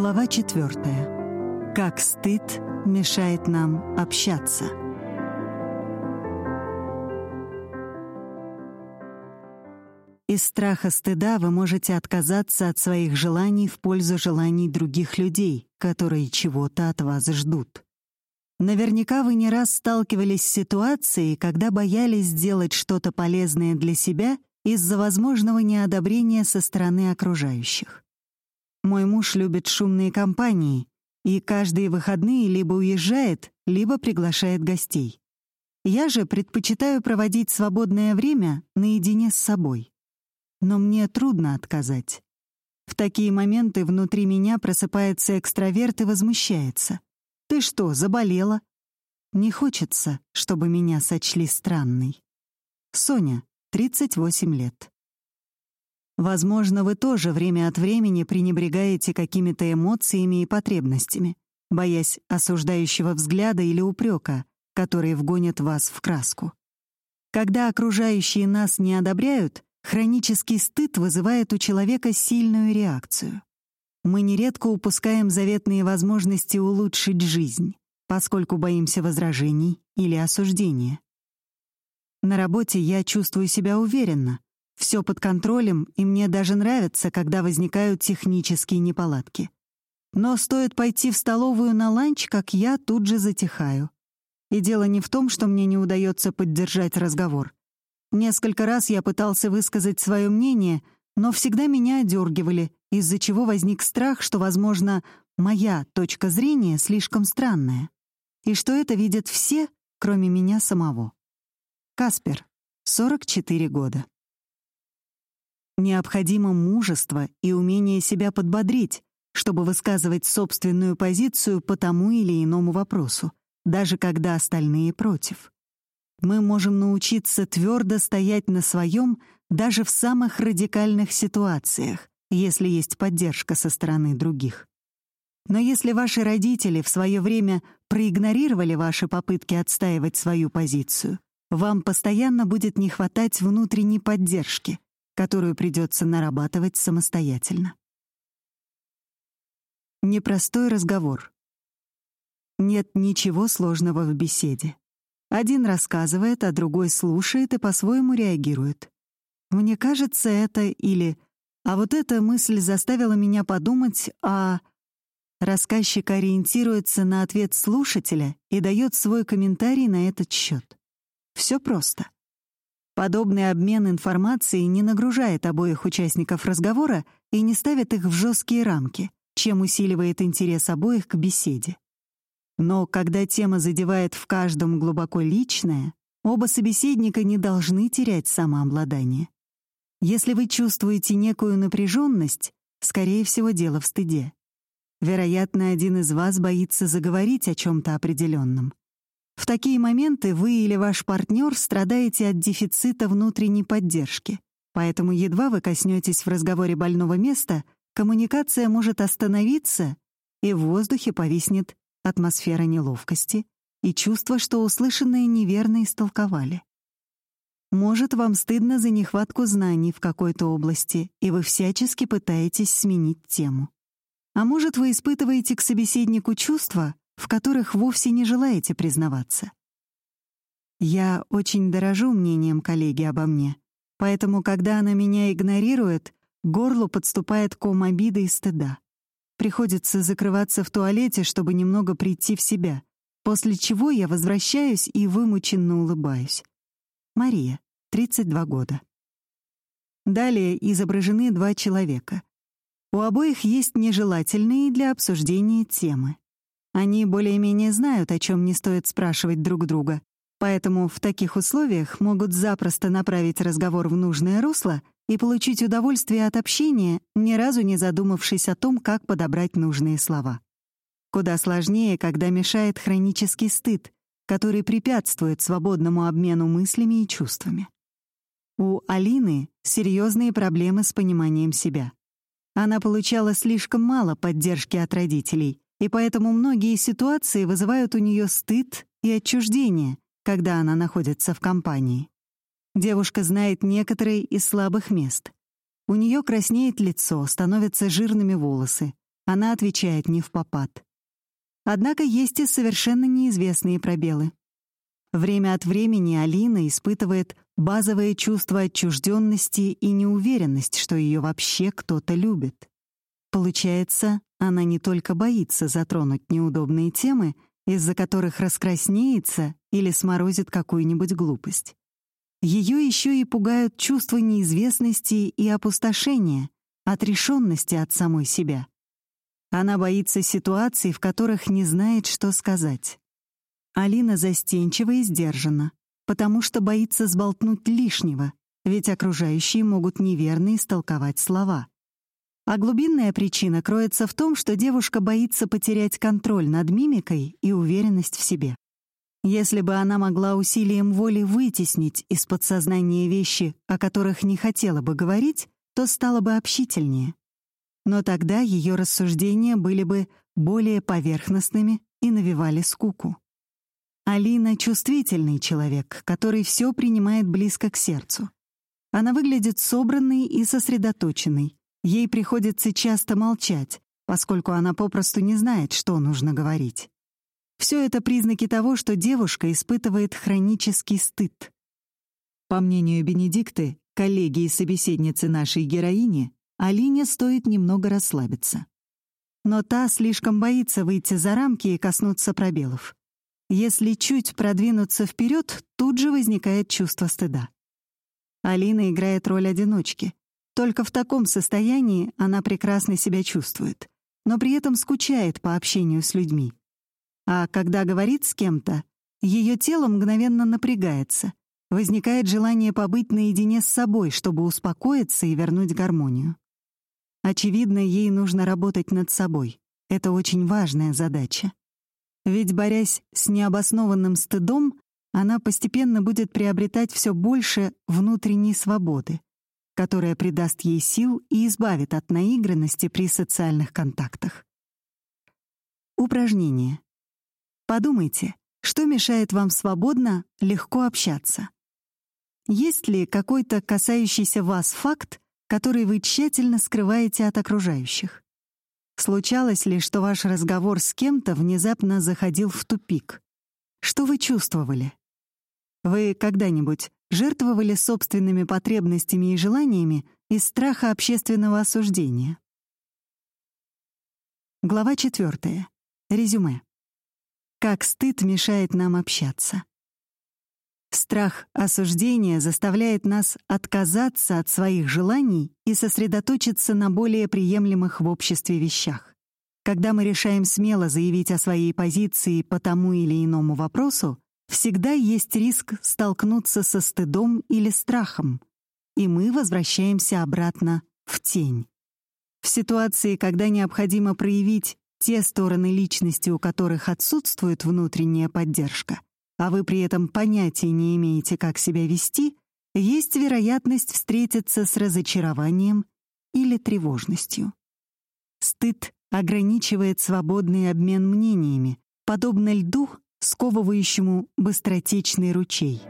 Глава четвертая. Как стыд мешает нам общаться. Из страха стыда вы можете отказаться от своих желаний в пользу желаний других людей, которые чего-то от вас ждут. Наверняка вы не раз сталкивались с ситуацией, когда боялись сделать что-то полезное для себя из-за возможного неодобрения со стороны окружающих. Мой муж любит шумные компании и каждые выходные либо уезжает, либо приглашает гостей. Я же предпочитаю проводить свободное время наедине с собой. Но мне трудно отказать. В такие моменты внутри меня просыпается экстраверт и возмущается. Ты что, заболела? Не хочется, чтобы меня сочли странной. Соня, 38 лет. Возможно, вы тоже время от времени пренебрегаете какими-то эмоциями и потребностями, боясь осуждающего взгляда или упрека, которые вгонят вас в краску. Когда окружающие нас не одобряют, хронический стыд вызывает у человека сильную реакцию мы нередко упускаем заветные возможности улучшить жизнь, поскольку боимся возражений или осуждения. На работе я чувствую себя уверенно, все под контролем, и мне даже нравится, когда возникают технические неполадки. Но стоит пойти в столовую на ланч, как я тут же затихаю. И дело не в том, что мне не удается поддержать разговор. Несколько раз я пытался высказать свое мнение, но всегда меня одергивали, из-за чего возник страх, что, возможно, моя точка зрения слишком странная, и что это видят все, кроме меня самого. Каспер, 44 года. Необходимо мужество и умение себя подбодрить, чтобы высказывать собственную позицию по тому или иному вопросу, даже когда остальные против. Мы можем научиться твердо стоять на своем даже в самых радикальных ситуациях, если есть поддержка со стороны других. Но если ваши родители в свое время проигнорировали ваши попытки отстаивать свою позицию, вам постоянно будет не хватать внутренней поддержки, которую придется нарабатывать самостоятельно. Непростой разговор. Нет ничего сложного в беседе. Один рассказывает, а другой слушает и по-своему реагирует. Мне кажется, это или а вот эта мысль заставила меня подумать о... Рассказчик ориентируется на ответ слушателя и дает свой комментарий на этот счет. Все просто. Подобный обмен информацией не нагружает обоих участников разговора и не ставит их в жесткие рамки, чем усиливает интерес обоих к беседе. Но когда тема задевает в каждом глубоко личное, оба собеседника не должны терять самообладание. Если вы чувствуете некую напряженность, скорее всего, дело в стыде. Вероятно, один из вас боится заговорить о чем-то определенном. В такие моменты вы или ваш партнер страдаете от дефицита внутренней поддержки, поэтому едва вы коснетесь в разговоре больного места, коммуникация может остановиться, и в воздухе повиснет атмосфера неловкости и чувство, что услышанное неверно истолковали. Может, вам стыдно за нехватку знаний в какой-то области, и вы всячески пытаетесь сменить тему. А может, вы испытываете к собеседнику чувства, в которых вовсе не желаете признаваться. Я очень дорожу мнением коллеги обо мне, поэтому, когда она меня игнорирует, горлу подступает ком обиды и стыда. Приходится закрываться в туалете, чтобы немного прийти в себя, после чего я возвращаюсь и вымученно улыбаюсь. Мария, 32 года. Далее изображены два человека. У обоих есть нежелательные для обсуждения темы. Они более-менее знают, о чем не стоит спрашивать друг друга, поэтому в таких условиях могут запросто направить разговор в нужное русло и получить удовольствие от общения, ни разу не задумавшись о том, как подобрать нужные слова. Куда сложнее, когда мешает хронический стыд, который препятствует свободному обмену мыслями и чувствами. У Алины серьезные проблемы с пониманием себя. Она получала слишком мало поддержки от родителей, и поэтому многие ситуации вызывают у нее стыд и отчуждение, когда она находится в компании. Девушка знает некоторые из слабых мест. У нее краснеет лицо, становятся жирными волосы. Она отвечает не в попад. Однако есть и совершенно неизвестные пробелы. Время от времени Алина испытывает базовое чувство отчужденности и неуверенность, что ее вообще кто-то любит. Получается, она не только боится затронуть неудобные темы, из-за которых раскраснеется или сморозит какую-нибудь глупость. Ее еще и пугают чувства неизвестности и опустошения, отрешенности от самой себя. Она боится ситуаций, в которых не знает, что сказать. Алина застенчива и сдержана, потому что боится сболтнуть лишнего, ведь окружающие могут неверно истолковать слова. А глубинная причина кроется в том, что девушка боится потерять контроль над мимикой и уверенность в себе. Если бы она могла усилием воли вытеснить из подсознания вещи, о которых не хотела бы говорить, то стала бы общительнее. Но тогда ее рассуждения были бы более поверхностными и навевали скуку. Алина — чувствительный человек, который все принимает близко к сердцу. Она выглядит собранной и сосредоточенной, Ей приходится часто молчать, поскольку она попросту не знает, что нужно говорить. Все это признаки того, что девушка испытывает хронический стыд. По мнению Бенедикты, коллеги и собеседницы нашей героини, Алине стоит немного расслабиться. Но та слишком боится выйти за рамки и коснуться пробелов. Если чуть продвинуться вперед, тут же возникает чувство стыда. Алина играет роль одиночки, только в таком состоянии она прекрасно себя чувствует, но при этом скучает по общению с людьми. А когда говорит с кем-то, ее тело мгновенно напрягается, возникает желание побыть наедине с собой, чтобы успокоиться и вернуть гармонию. Очевидно, ей нужно работать над собой. Это очень важная задача. Ведь борясь с необоснованным стыдом, она постепенно будет приобретать все больше внутренней свободы, которая придаст ей сил и избавит от наигранности при социальных контактах. Упражнение. Подумайте, что мешает вам свободно, легко общаться. Есть ли какой-то касающийся вас факт, который вы тщательно скрываете от окружающих? Случалось ли, что ваш разговор с кем-то внезапно заходил в тупик? Что вы чувствовали? Вы когда-нибудь жертвовали собственными потребностями и желаниями из страха общественного осуждения. Глава 4. Резюме. Как стыд мешает нам общаться. Страх осуждения заставляет нас отказаться от своих желаний и сосредоточиться на более приемлемых в обществе вещах. Когда мы решаем смело заявить о своей позиции по тому или иному вопросу, всегда есть риск столкнуться со стыдом или страхом, и мы возвращаемся обратно в тень. В ситуации, когда необходимо проявить те стороны личности, у которых отсутствует внутренняя поддержка, а вы при этом понятия не имеете, как себя вести, есть вероятность встретиться с разочарованием или тревожностью. Стыд ограничивает свободный обмен мнениями, подобно льду, сковывающему быстротечный ручей.